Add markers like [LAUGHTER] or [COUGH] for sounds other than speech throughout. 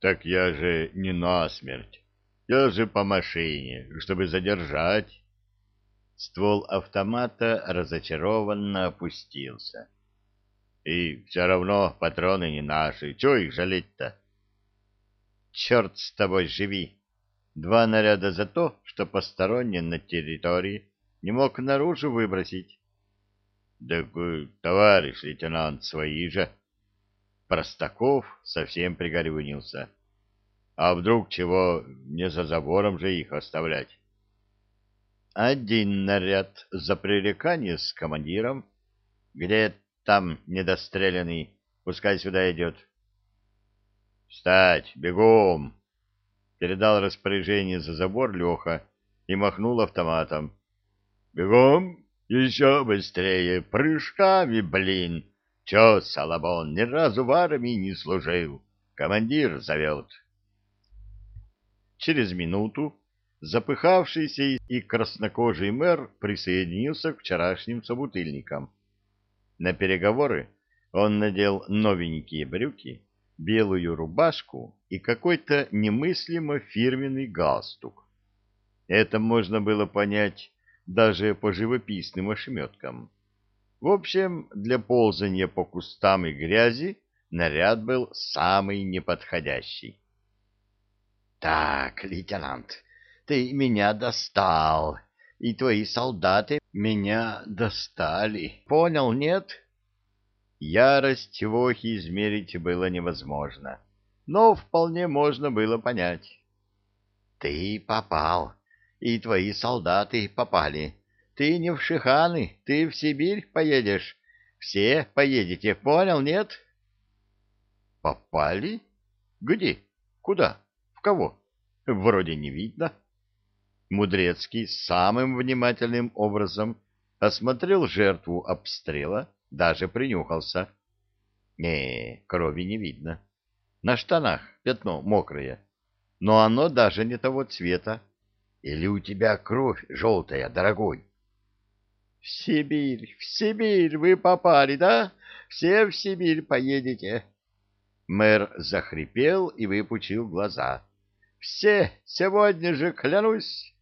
Так я же не насмерть. Я же по машине, чтобы задержать. Ствол автомата разочарованно опустился. И все равно патроны не наши. Чего их жалеть-то? Черт с тобой, живи. Два наряда за то, что посторонний на территории не мог наружу выбросить. Да, товарищ лейтенант, свои же. Простаков совсем пригорюнился. А вдруг чего, не за забором же их оставлять? Один наряд за пререкание с командиром. Где там недостреленный? Пускай сюда идет. «Встать! Бегом!» Передал распоряжение за забор Леха и махнул автоматом. «Бегом! Еще быстрее! Прыжками, блин! Че, Салабон, ни разу в армии не служил. Командир зовет!» Через минуту запыхавшийся и краснокожий мэр присоединился к вчерашним собутыльникам. На переговоры он надел новенькие брюки, белую рубашку и какой-то немыслимо фирменный галстук. Это можно было понять даже по живописным ошметкам. В общем, для ползания по кустам и грязи наряд был самый неподходящий. — Так, лейтенант, ты меня достал, и твои солдаты меня достали. Понял, нет? Ярость Вохи измерить было невозможно, но вполне можно было понять. Ты попал, и твои солдаты попали. Ты не в Шиханы, ты в Сибирь поедешь. Все поедете, понял, нет? Попали? Где? Куда? В кого? Вроде не видно. Мудрецкий самым внимательным образом осмотрел жертву обстрела, даже принюхался. Не, крови не видно. На штанах пятно мокрое, но оно даже не того цвета. Или у тебя кровь желтая, дорогой? — В Сибирь, в Сибирь вы попали, да? Все в Сибирь поедете. Мэр захрипел и выпучил глаза. — Все, сегодня же клянусь.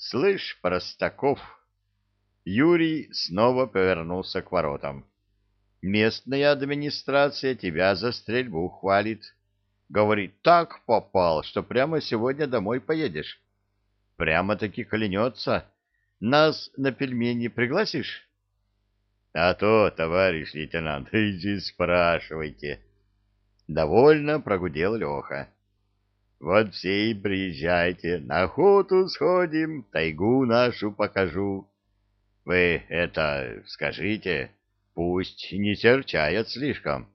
«Слышь, Простаков!» Юрий снова повернулся к воротам. «Местная администрация тебя за стрельбу хвалит. Говорит, так попал, что прямо сегодня домой поедешь. Прямо-таки клянется. Нас на пельмени пригласишь?» «А то, товарищ лейтенант, [LAUGHS] иди спрашивайте». Довольно прогудел Леха. Вот все и приезжайте, на охоту сходим, тайгу нашу покажу. Вы это скажите, пусть не серчает слишком.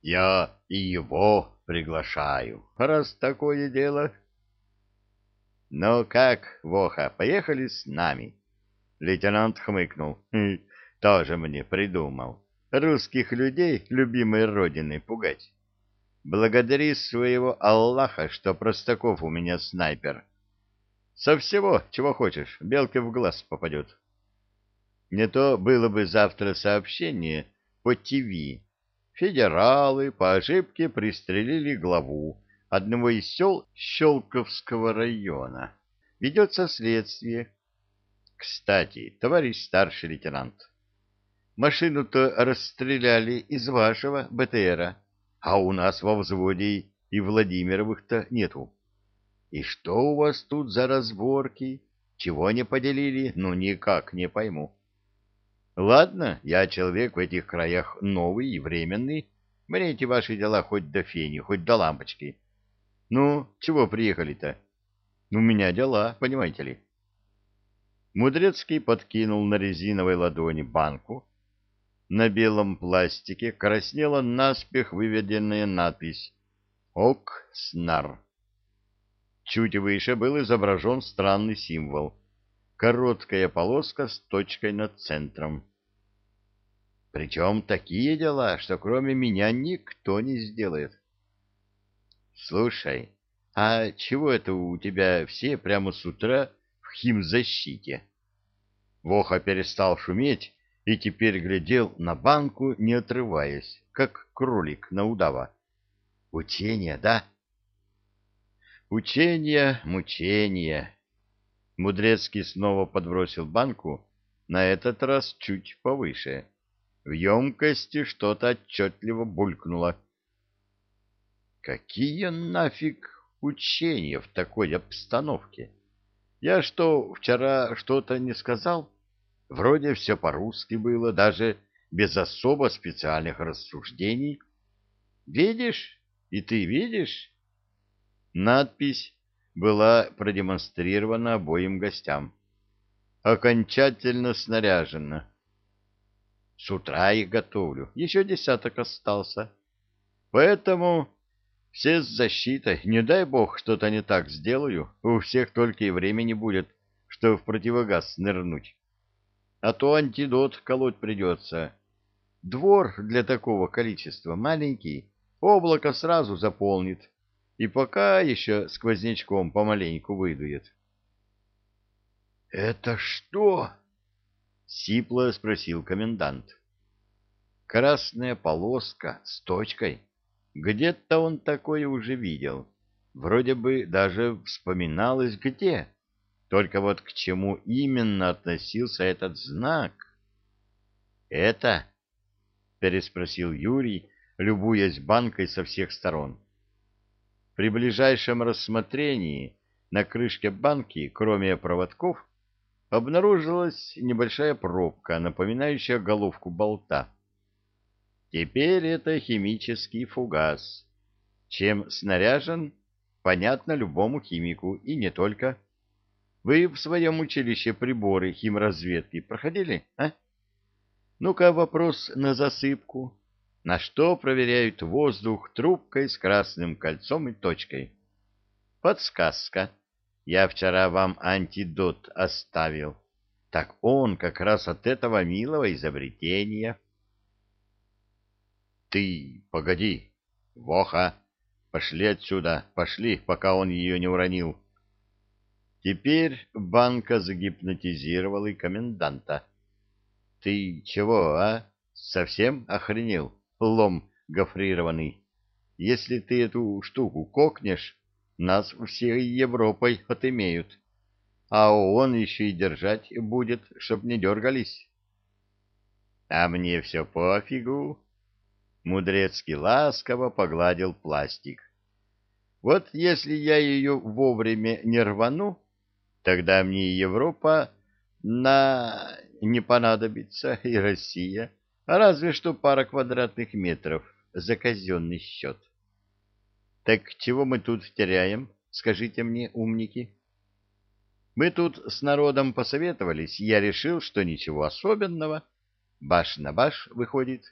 Я и его приглашаю, раз такое дело. Ну как, Воха, поехали с нами? Лейтенант хмыкнул. «Хм, тоже мне придумал. Русских людей, любимой родины, пугать. Благодари своего Аллаха, что Простаков у меня снайпер. Со всего, чего хочешь, белке в глаз попадет. Не то было бы завтра сообщение по ТВ. Федералы по ошибке пристрелили главу одного из сел Щелковского района. Ведется следствие. Кстати, товарищ старший лейтенант, машину-то расстреляли из вашего БТРа а у нас во взводе и Владимировых-то нету. И что у вас тут за разборки? Чего не поделили? Ну, никак не пойму. Ладно, я человек в этих краях новый и временный. Мне эти ваши дела хоть до фени, хоть до лампочки. Ну, чего приехали-то? У меня дела, понимаете ли. Мудрецкий подкинул на резиновой ладони банку, на белом пластике краснела наспех выведенная надпись «Окснар». Чуть выше был изображен странный символ — короткая полоска с точкой над центром. Причем такие дела, что кроме меня никто не сделает. Слушай, а чего это у тебя все прямо с утра в химзащите? Воха перестал шуметь и теперь глядел на банку, не отрываясь, как кролик на удава. Учение, да? Учение, мучение. Мудрецкий снова подбросил банку, на этот раз чуть повыше. В емкости что-то отчетливо булькнуло. Какие нафиг учения в такой обстановке? Я что, вчера что-то не сказал? Вроде все по-русски было, даже без особо специальных рассуждений. Видишь? И ты видишь? Надпись была продемонстрирована обоим гостям. Окончательно снаряжена. С утра их готовлю, еще десяток остался. Поэтому все с защитой. Не дай бог что-то не так сделаю, у всех только и времени будет, что в противогаз нырнуть. А то антидот колоть придется. Двор для такого количества маленький, облако сразу заполнит, и пока еще сквознячком помаленьку выдует. — Это что? — сипло спросил комендант. — Красная полоска с точкой. Где-то он такое уже видел. Вроде бы даже вспоминалось где. Только вот к чему именно относился этот знак? — Это — переспросил Юрий, любуясь банкой со всех сторон. При ближайшем рассмотрении на крышке банки, кроме проводков, обнаружилась небольшая пробка, напоминающая головку болта. Теперь это химический фугас. Чем снаряжен, понятно любому химику, и не только. Вы в своем училище приборы химразведки проходили, а? Ну-ка вопрос на засыпку. На что проверяют воздух трубкой с красным кольцом и точкой? Подсказка. Я вчера вам антидот оставил. Так он как раз от этого милого изобретения. Ты, погоди, Воха, пошли отсюда, пошли, пока он ее не уронил. Теперь банка загипнотизировала и коменданта. Ты чего, а? Совсем охренел, лом гофрированный? Если ты эту штуку кокнешь, нас всей Европой отымеют. А он еще и держать будет, чтоб не дергались. А мне все пофигу. Мудрецкий ласково погладил пластик. Вот если я ее вовремя не рвану, тогда мне Европа на не понадобится и Россия, разве что пара квадратных метров за казенный счет. Так чего мы тут теряем, скажите мне, умники? Мы тут с народом посоветовались, и я решил, что ничего особенного. Баш на баш выходит.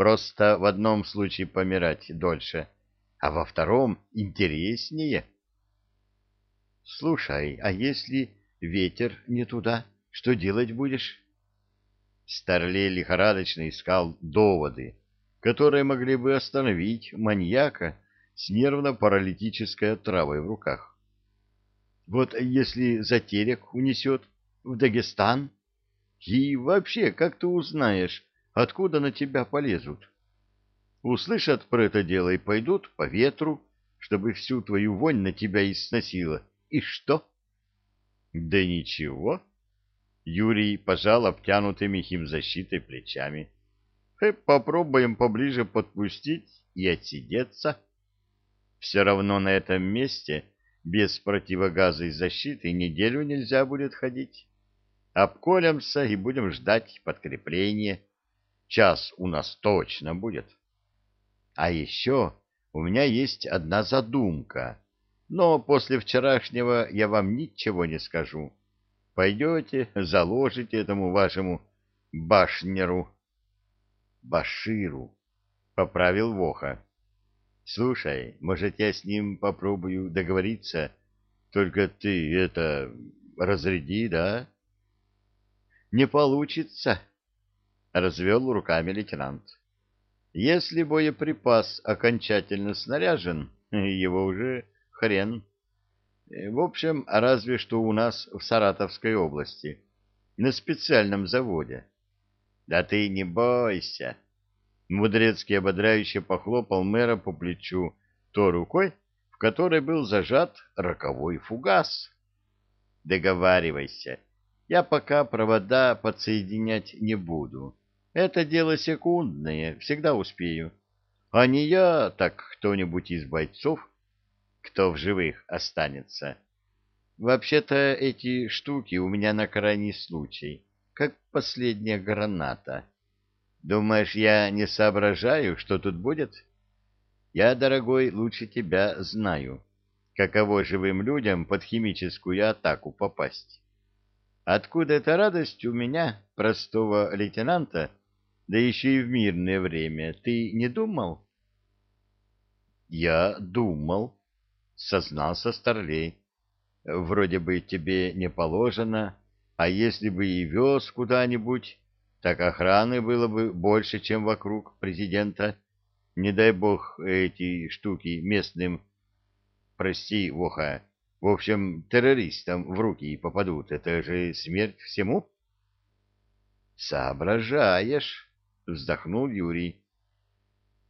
Просто в одном случае помирать дольше, а во втором интереснее. Слушай, а если ветер не туда? — что делать будешь? Старлей лихорадочно искал доводы, которые могли бы остановить маньяка с нервно-паралитической отравой в руках. Вот если затерек унесет в Дагестан, и вообще, как ты узнаешь, откуда на тебя полезут? Услышат про это дело и пойдут по ветру, чтобы всю твою вонь на тебя и сносило. И что? Да ничего. Юрий пожал обтянутыми химзащитой плечами. «Э, попробуем поближе подпустить и отсидеться. Все равно на этом месте без противогаза и защиты неделю нельзя будет ходить. Обколемся и будем ждать подкрепления. Час у нас точно будет. А еще у меня есть одна задумка, но после вчерашнего я вам ничего не скажу. Пойдете, заложите этому вашему башнеру. Баширу, — поправил Воха. Слушай, может, я с ним попробую договориться? Только ты это разряди, да? Не получится, — развел руками лейтенант. Если боеприпас окончательно снаряжен, [LAUGHS] его уже хрен. В общем, разве что у нас в Саратовской области, на специальном заводе. Да ты не бойся. Мудрецкий ободряюще похлопал мэра по плечу той рукой, в которой был зажат роковой фугас. Договаривайся. Я пока провода подсоединять не буду. Это дело секундное, всегда успею. А не я, так кто-нибудь из бойцов, кто в живых останется. Вообще-то эти штуки у меня на крайний случай, как последняя граната. Думаешь, я не соображаю, что тут будет? Я, дорогой, лучше тебя знаю, каково живым людям под химическую атаку попасть. Откуда эта радость у меня, простого лейтенанта, да еще и в мирное время, ты не думал? Я думал, сознался Старлей. Вроде бы тебе не положено, а если бы и вез куда-нибудь, так охраны было бы больше, чем вокруг президента. Не дай бог эти штуки местным, прости, Воха, в общем, террористам в руки попадут. Это же смерть всему? Соображаешь, вздохнул Юрий.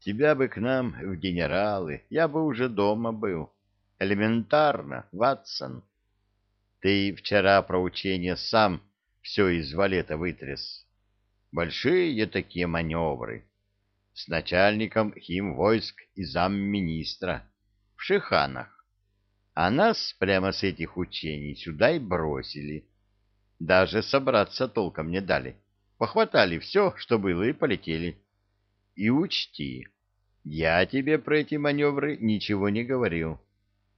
Тебя бы к нам в генералы, я бы уже дома был. Элементарно, Ватсон. Ты вчера про учение сам все из валета вытряс. Большие такие маневры. С начальником химвойск и замминистра. В Шиханах. А нас прямо с этих учений сюда и бросили. Даже собраться толком не дали. Похватали все, что было, и полетели. И учти, я тебе про эти маневры ничего не говорил.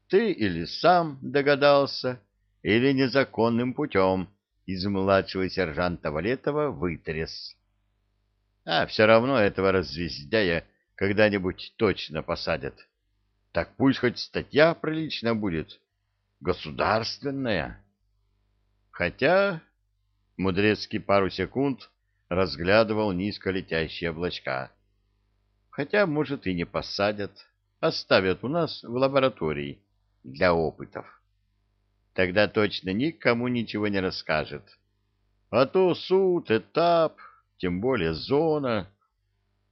Ты или сам догадался, или незаконным путем из младшего сержанта Валетова вытряс. А все равно этого развездяя когда-нибудь точно посадят. Так пусть хоть статья прилично будет. Государственная. Хотя Мудрецкий пару секунд разглядывал низко летящие облачка. Хотя, может, и не посадят, оставят у нас в лаборатории для опытов. Тогда точно никому ничего не расскажет. А то суд, этап, тем более зона.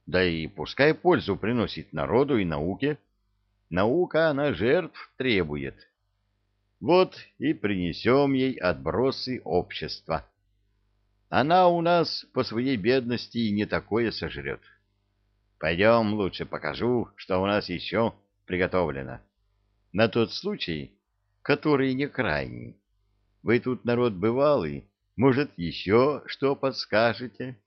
Да и пускай пользу приносит народу и науке. Наука, она жертв требует. Вот и принесем ей отбросы общества. Она у нас по своей бедности и не такое сожрет. Пойдем лучше покажу, что у нас еще приготовлено. На тот случай, который не крайний. Вы тут народ бывалый, может, еще что подскажете?»